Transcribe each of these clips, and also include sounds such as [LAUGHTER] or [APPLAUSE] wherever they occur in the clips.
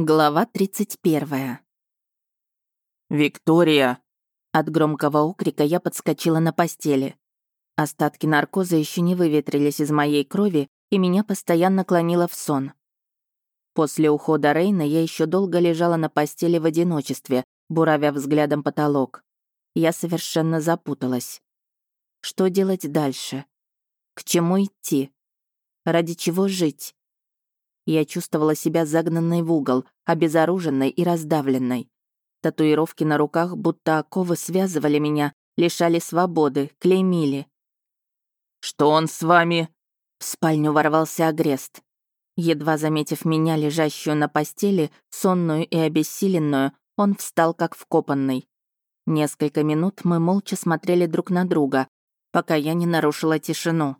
Глава 31. «Виктория!» От громкого укрика я подскочила на постели. Остатки наркоза еще не выветрились из моей крови, и меня постоянно клонило в сон. После ухода Рейна я еще долго лежала на постели в одиночестве, буравя взглядом потолок. Я совершенно запуталась. Что делать дальше? К чему идти? Ради чего жить? Я чувствовала себя загнанной в угол, обезоруженной и раздавленной. Татуировки на руках, будто оковы, связывали меня, лишали свободы, клеймили. «Что он с вами?» В спальню ворвался агрест. Едва заметив меня, лежащую на постели, сонную и обессиленную, он встал как вкопанный. Несколько минут мы молча смотрели друг на друга, пока я не нарушила тишину.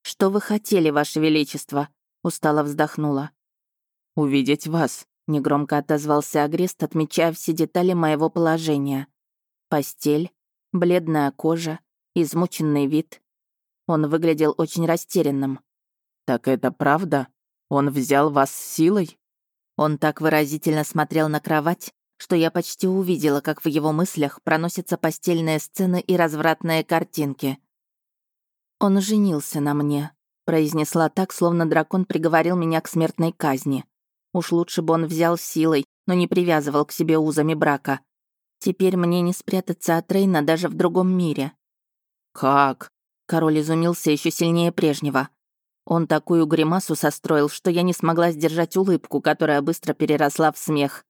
«Что вы хотели, Ваше Величество?» Устало вздохнула. «Увидеть вас», — негромко отозвался Агрест, отмечая все детали моего положения. Постель, бледная кожа, измученный вид. Он выглядел очень растерянным. «Так это правда? Он взял вас силой?» Он так выразительно смотрел на кровать, что я почти увидела, как в его мыслях проносятся постельные сцены и развратные картинки. Он женился на мне, произнесла так, словно дракон приговорил меня к смертной казни. Уж лучше бы он взял силой, но не привязывал к себе узами брака. Теперь мне не спрятаться от Рейна даже в другом мире. «Как?» Король изумился еще сильнее прежнего. Он такую гримасу состроил, что я не смогла сдержать улыбку, которая быстро переросла в смех.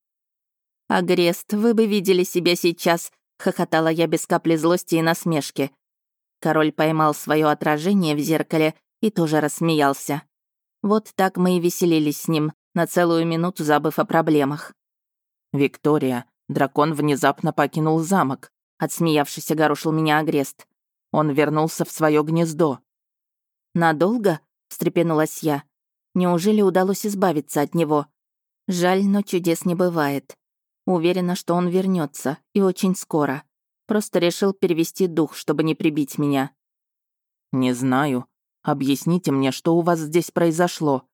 «Агрест, вы бы видели себя сейчас», — хохотала я без капли злости и насмешки. Король поймал свое отражение в зеркале и тоже рассмеялся. Вот так мы и веселились с ним, на целую минуту забыв о проблемах. «Виктория, дракон внезапно покинул замок», — отсмеявшись огорошил меня Агрест. «Он вернулся в свое гнездо». «Надолго?» — встрепенулась я. «Неужели удалось избавиться от него? Жаль, но чудес не бывает. Уверена, что он вернется и очень скоро. Просто решил перевести дух, чтобы не прибить меня». «Не знаю», Объясните мне, что у вас здесь произошло.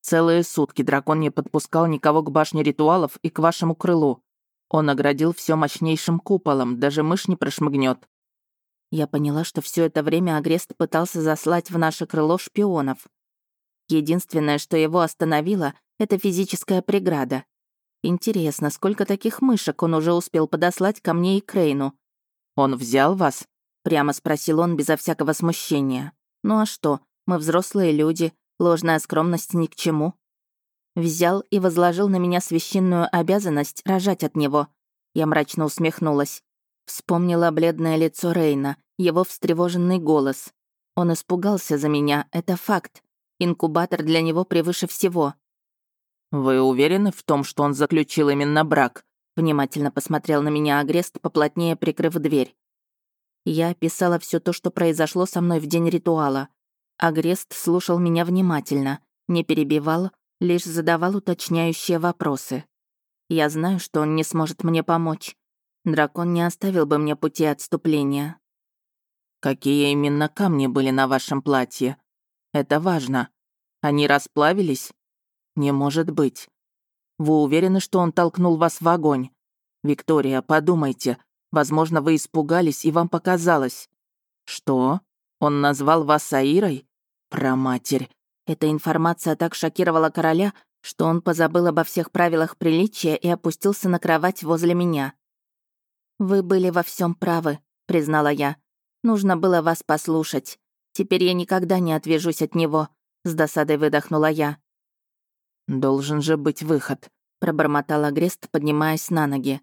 Целые сутки дракон не подпускал никого к башне ритуалов и к вашему крылу. Он оградил все мощнейшим куполом, даже мышь не прошмыгнет. Я поняла, что все это время Агрест пытался заслать в наше крыло шпионов. Единственное, что его остановило, это физическая преграда. Интересно, сколько таких мышек он уже успел подослать ко мне и Крейну? «Он взял вас?» — прямо спросил он безо всякого смущения. Ну а что, мы взрослые люди, ложная скромность ни к чему. Взял и возложил на меня священную обязанность рожать от него. Я мрачно усмехнулась. Вспомнила бледное лицо Рейна, его встревоженный голос. Он испугался за меня, это факт. Инкубатор для него превыше всего. «Вы уверены в том, что он заключил именно брак?» Внимательно посмотрел на меня Агрест, поплотнее прикрыв дверь. Я описала все то, что произошло со мной в день ритуала. Агрест слушал меня внимательно, не перебивал, лишь задавал уточняющие вопросы. Я знаю, что он не сможет мне помочь. Дракон не оставил бы мне пути отступления. «Какие именно камни были на вашем платье? Это важно. Они расплавились? Не может быть. Вы уверены, что он толкнул вас в огонь? Виктория, подумайте, Возможно, вы испугались, и вам показалось. Что? Он назвал вас Аирой? Проматерь. Эта информация так шокировала короля, что он позабыл обо всех правилах приличия и опустился на кровать возле меня. «Вы были во всем правы», — признала я. «Нужно было вас послушать. Теперь я никогда не отвяжусь от него», — с досадой выдохнула я. «Должен же быть выход», — пробормотала Грест, поднимаясь на ноги.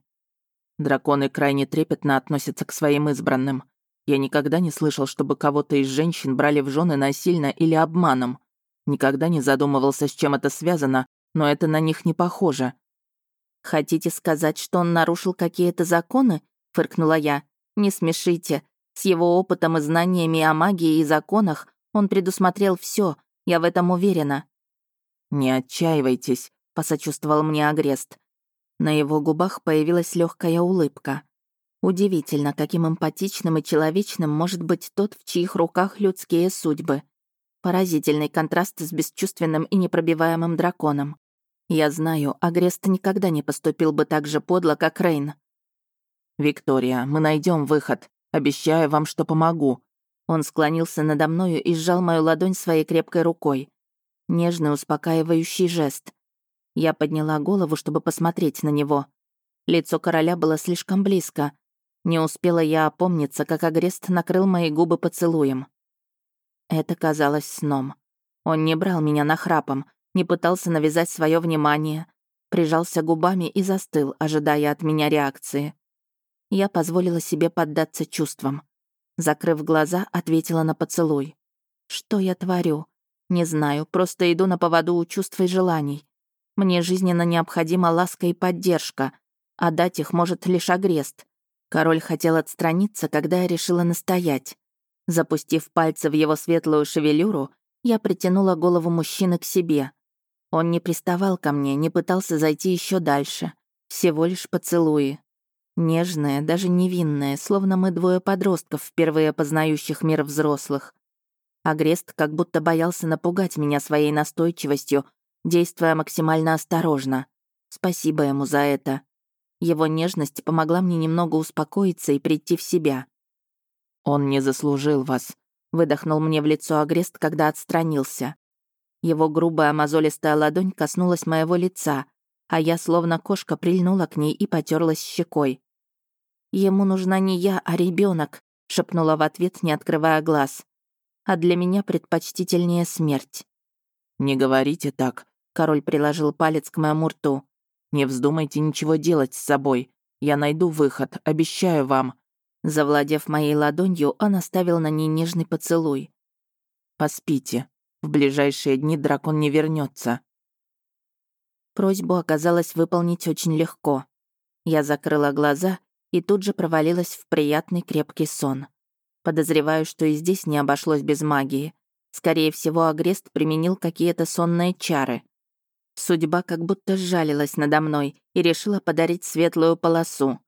Драконы крайне трепетно относятся к своим избранным. Я никогда не слышал, чтобы кого-то из женщин брали в жены насильно или обманом. Никогда не задумывался, с чем это связано, но это на них не похоже. «Хотите сказать, что он нарушил какие-то законы?» — фыркнула я. «Не смешите. С его опытом и знаниями о магии и законах он предусмотрел все. я в этом уверена». «Не отчаивайтесь», — посочувствовал мне Агрест. На его губах появилась легкая улыбка. Удивительно, каким эмпатичным и человечным может быть тот, в чьих руках людские судьбы. Поразительный контраст с бесчувственным и непробиваемым драконом. Я знаю, Агрест никогда не поступил бы так же подло, как Рейн. «Виктория, мы найдем выход. Обещаю вам, что помогу». Он склонился надо мною и сжал мою ладонь своей крепкой рукой. Нежный, успокаивающий жест. Я подняла голову, чтобы посмотреть на него. Лицо короля было слишком близко. Не успела я опомниться, как Агрест накрыл мои губы поцелуем. Это казалось сном. Он не брал меня нахрапом, не пытался навязать свое внимание, прижался губами и застыл, ожидая от меня реакции. Я позволила себе поддаться чувствам. Закрыв глаза, ответила на поцелуй. Что я творю? Не знаю, просто иду на поводу у чувств и желаний. Мне жизненно необходима ласка и поддержка, а дать их может лишь агрест. Король хотел отстраниться, когда я решила настоять. Запустив пальцы в его светлую шевелюру, я притянула голову мужчины к себе. Он не приставал ко мне, не пытался зайти еще дальше. Всего лишь поцелуи. Нежные, даже невинные, словно мы двое подростков, впервые познающих мир взрослых. Агрест как будто боялся напугать меня своей настойчивостью, действуя максимально осторожно. Спасибо ему за это. Его нежность помогла мне немного успокоиться и прийти в себя. «Он не заслужил вас», — выдохнул мне в лицо Агрест, когда отстранился. Его грубая мозолистая ладонь коснулась моего лица, а я, словно кошка, прильнула к ней и потерлась щекой. «Ему нужна не я, а ребенок, шепнула в ответ, не открывая глаз. «А для меня предпочтительнее смерть». «Не говорите так», — король приложил палец к моему рту. «Не вздумайте ничего делать с собой. Я найду выход, обещаю вам. Завладев моей ладонью, он оставил на ней нежный поцелуй. «Поспите. В ближайшие дни дракон не вернется. Просьбу оказалось выполнить очень легко. Я закрыла глаза и тут же провалилась в приятный крепкий сон. Подозреваю, что и здесь не обошлось без магии. Скорее всего, Агрест применил какие-то сонные чары. Судьба как будто сжалилась надо мной и решила подарить светлую полосу.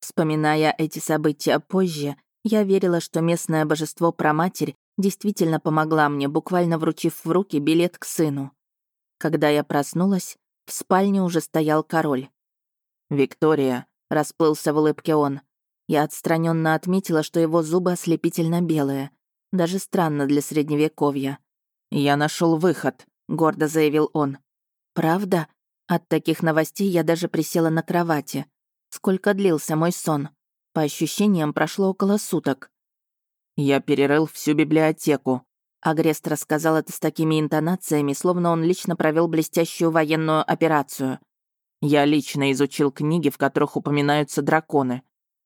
Вспоминая эти события позже, я верила, что местное божество Проматерь действительно помогла мне, буквально вручив в руки билет к сыну. Когда я проснулась, в спальне уже стоял король. «Виктория», — расплылся в улыбке он. Я отстраненно отметила, что его зубы ослепительно белые. Даже странно для средневековья. «Я нашел выход», — гордо заявил он. «Правда?» От таких новостей я даже присела на кровати. Сколько длился мой сон? По ощущениям, прошло около суток. «Я перерыл всю библиотеку», Агрест рассказал это с такими интонациями, словно он лично провел блестящую военную операцию. «Я лично изучил книги, в которых упоминаются драконы.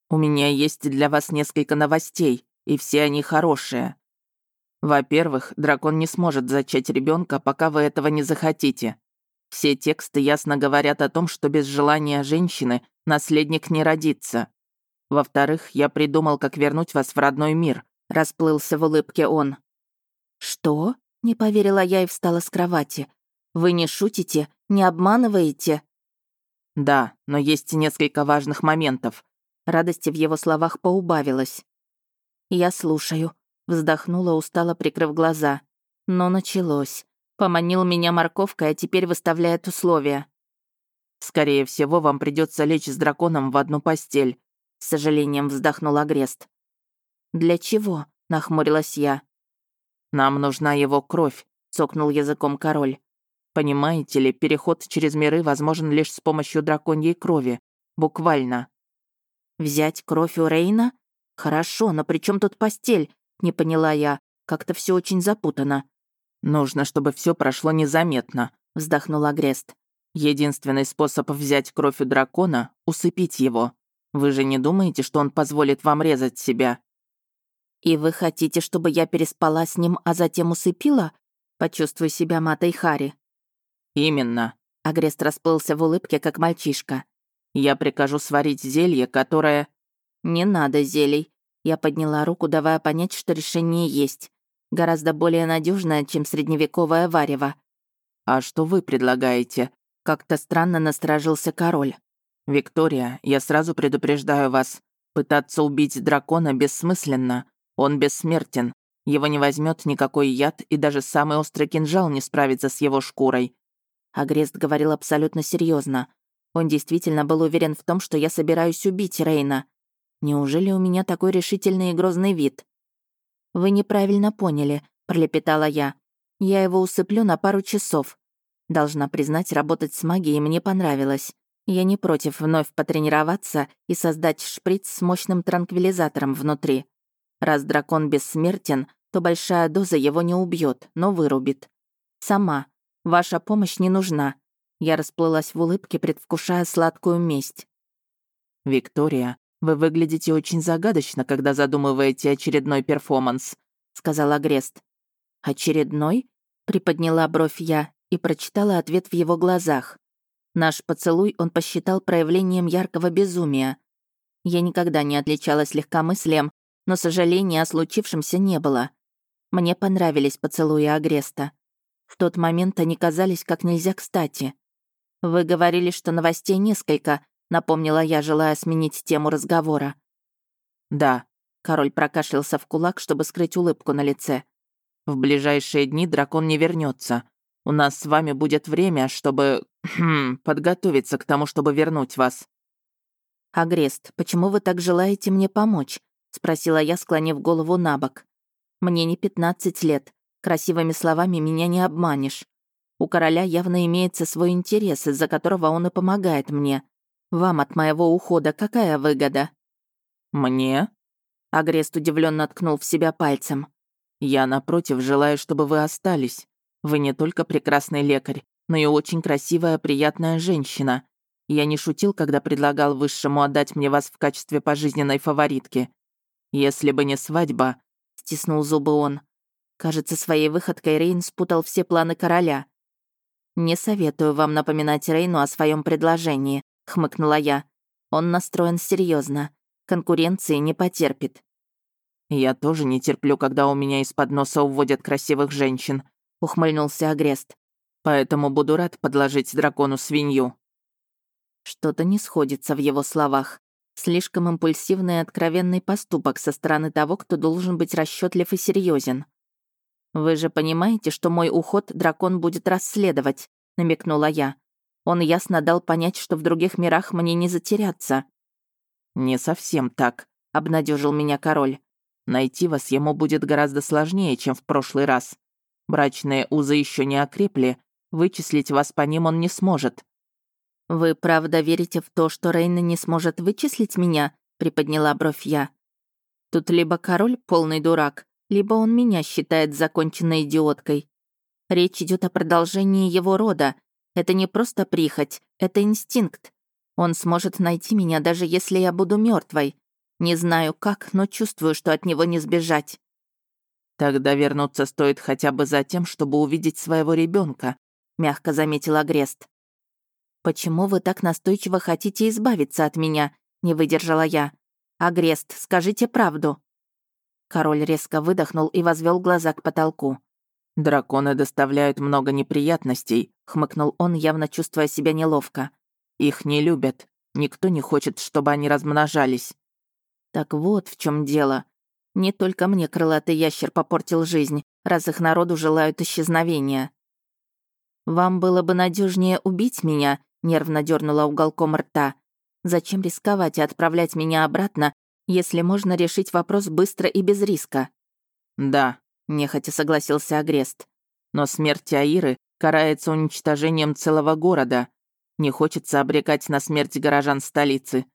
У меня есть для вас несколько новостей, и все они хорошие. Во-первых, дракон не сможет зачать ребенка, пока вы этого не захотите. Все тексты ясно говорят о том, что без желания женщины наследник не родится. Во-вторых, я придумал, как вернуть вас в родной мир», — расплылся в улыбке он. «Что?» — не поверила я и встала с кровати. «Вы не шутите? Не обманываете?» «Да, но есть несколько важных моментов». Радости в его словах поубавилось. «Я слушаю», — вздохнула, устало прикрыв глаза. Но началось. Поманил меня морковкой, а теперь выставляет условия. «Скорее всего, вам придется лечь с драконом в одну постель», — с сожалением вздохнул Агрест. «Для чего?» — нахмурилась я. «Нам нужна его кровь», — цокнул языком король. «Понимаете ли, переход через миры возможен лишь с помощью драконьей крови. Буквально». «Взять кровь у Рейна? Хорошо, но при чем тут постель?» — не поняла я. Как-то все очень запутано. «Нужно, чтобы все прошло незаметно», — вздохнул Агрест. «Единственный способ взять кровь у дракона — усыпить его. Вы же не думаете, что он позволит вам резать себя?» «И вы хотите, чтобы я переспала с ним, а затем усыпила? Почувствуй себя матой Хари». «Именно». Агрест расплылся в улыбке, как мальчишка. «Я прикажу сварить зелье, которое...» «Не надо зелий». Я подняла руку, давая понять, что решение есть гораздо более надежная, чем средневековое варево. «А что вы предлагаете?» Как-то странно насторожился король. «Виктория, я сразу предупреждаю вас. Пытаться убить дракона бессмысленно. Он бессмертен. Его не возьмет никакой яд, и даже самый острый кинжал не справится с его шкурой. Агрест говорил абсолютно серьезно. Он действительно был уверен в том, что я собираюсь убить Рейна. Неужели у меня такой решительный и грозный вид? «Вы неправильно поняли», — пролепетала я. «Я его усыплю на пару часов. Должна признать, работать с магией мне понравилось. Я не против вновь потренироваться и создать шприц с мощным транквилизатором внутри. Раз дракон бессмертен, то большая доза его не убьет, но вырубит. Сама. Ваша помощь не нужна. Я расплылась в улыбке, предвкушая сладкую месть. «Виктория, вы выглядите очень загадочно, когда задумываете очередной перформанс», — сказал Агрест. «Очередной?» — приподняла бровь я и прочитала ответ в его глазах. Наш поцелуй он посчитал проявлением яркого безумия. Я никогда не отличалась легкомыслием, но сожаления о случившемся не было. Мне понравились поцелуи Агреста. В тот момент они казались как нельзя кстати. «Вы говорили, что новостей несколько», — напомнила я, желая сменить тему разговора. «Да», — король прокашлялся в кулак, чтобы скрыть улыбку на лице. «В ближайшие дни дракон не вернется. У нас с вами будет время, чтобы [CLEARS THROAT] хм, подготовиться к тому, чтобы вернуть вас». «Агрест, почему вы так желаете мне помочь?» — спросила я, склонив голову на бок. «Мне не 15 лет. Красивыми словами меня не обманешь. У короля явно имеется свой интерес, из-за которого он и помогает мне. Вам от моего ухода какая выгода?» «Мне?» Агрест удивленно ткнул в себя пальцем. «Я, напротив, желаю, чтобы вы остались. Вы не только прекрасный лекарь, но и очень красивая, приятная женщина. Я не шутил, когда предлагал Высшему отдать мне вас в качестве пожизненной фаворитки. Если бы не свадьба...» — стиснул зубы он. Кажется, своей выходкой Рейн спутал все планы короля. «Не советую вам напоминать Рейну о своем предложении», — хмыкнула я. «Он настроен серьезно. Конкуренции не потерпит». «Я тоже не терплю, когда у меня из-под носа уводят красивых женщин», ухмыльнулся Агрест. «Поэтому буду рад подложить дракону свинью». Что-то не сходится в его словах. Слишком импульсивный и откровенный поступок со стороны того, кто должен быть расчетлив и серьезен. «Вы же понимаете, что мой уход дракон будет расследовать», — намекнула я. Он ясно дал понять, что в других мирах мне не затеряться. «Не совсем так», — обнадежил меня король. «Найти вас ему будет гораздо сложнее, чем в прошлый раз. Брачные узы еще не окрепли, вычислить вас по ним он не сможет». «Вы правда верите в то, что Рейна не сможет вычислить меня?» — приподняла бровь я. «Тут либо король полный дурак, либо он меня считает законченной идиоткой. Речь идет о продолжении его рода. Это не просто прихоть, это инстинкт. Он сможет найти меня, даже если я буду мертвой. Не знаю как, но чувствую, что от него не сбежать. «Тогда вернуться стоит хотя бы за тем, чтобы увидеть своего ребенка, мягко заметил Агрест. «Почему вы так настойчиво хотите избавиться от меня?» — не выдержала я. «Агрест, скажите правду». Король резко выдохнул и возвел глаза к потолку. «Драконы доставляют много неприятностей», — хмыкнул он, явно чувствуя себя неловко. «Их не любят. Никто не хочет, чтобы они размножались». «Так вот в чем дело. Не только мне крылатый ящер попортил жизнь, раз их народу желают исчезновения. «Вам было бы надежнее убить меня», — нервно дернула уголком рта. «Зачем рисковать и отправлять меня обратно, если можно решить вопрос быстро и без риска?» «Да», — нехотя согласился Агрест. «Но смерть Аиры карается уничтожением целого города. Не хочется обрекать на смерть горожан столицы».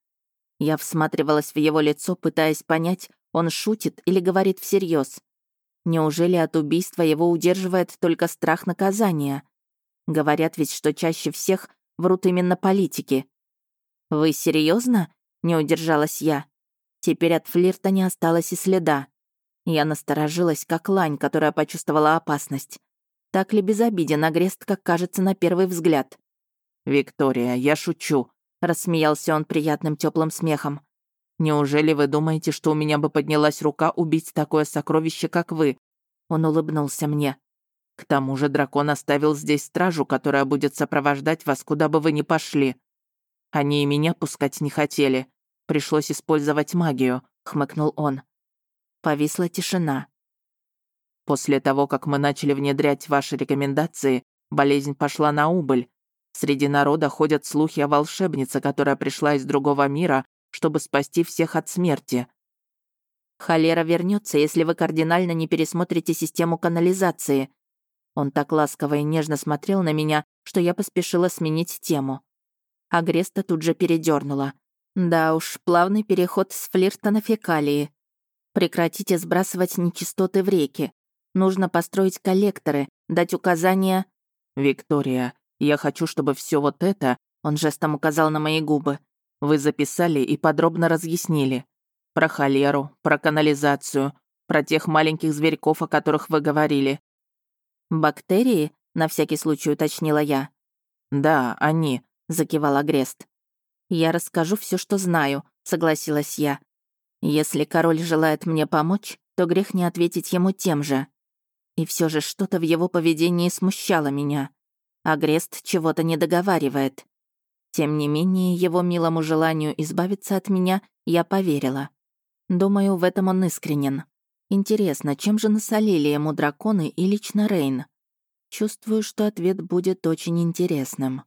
Я всматривалась в его лицо, пытаясь понять, он шутит или говорит всерьез? Неужели от убийства его удерживает только страх наказания? Говорят ведь, что чаще всех врут именно политики. «Вы серьезно? не удержалась я. Теперь от флирта не осталось и следа. Я насторожилась, как лань, которая почувствовала опасность. Так ли безобиден агрест, как кажется на первый взгляд? «Виктория, я шучу», — рассмеялся он приятным теплым смехом. Неужели вы думаете, что у меня бы поднялась рука убить такое сокровище, как вы?» Он улыбнулся мне. «К тому же дракон оставил здесь стражу, которая будет сопровождать вас, куда бы вы ни пошли. Они и меня пускать не хотели. Пришлось использовать магию», — хмыкнул он. Повисла тишина. После того, как мы начали внедрять ваши рекомендации, Болезнь пошла на убыль. Среди народа ходят слухи о волшебнице, которая пришла из другого мира, чтобы спасти всех от смерти. Холера вернется, если вы кардинально не пересмотрите систему канализации. Он так ласково и нежно смотрел на меня, что я поспешила сменить тему. Агреста тут же передернула. Да уж, плавный переход с флирта на фекалии. Прекратите сбрасывать нечистоты в реки. Нужно построить коллекторы, дать указания... «Виктория, я хочу, чтобы все вот это...» Он жестом указал на мои губы. «Вы записали и подробно разъяснили. Про холеру, про канализацию, про тех маленьких зверьков, о которых вы говорили». «Бактерии?» — на всякий случай уточнила я. «Да, они», — закивал Агрест. «Я расскажу все, что знаю», — согласилась я. «Если король желает мне помочь, то грех не ответить ему тем же». И все же что-то в его поведении смущало меня. Агрест чего-то не договаривает. Тем не менее, его милому желанию избавиться от меня я поверила. Думаю, в этом он искренен. Интересно, чем же насолили ему драконы и лично Рейн? Чувствую, что ответ будет очень интересным.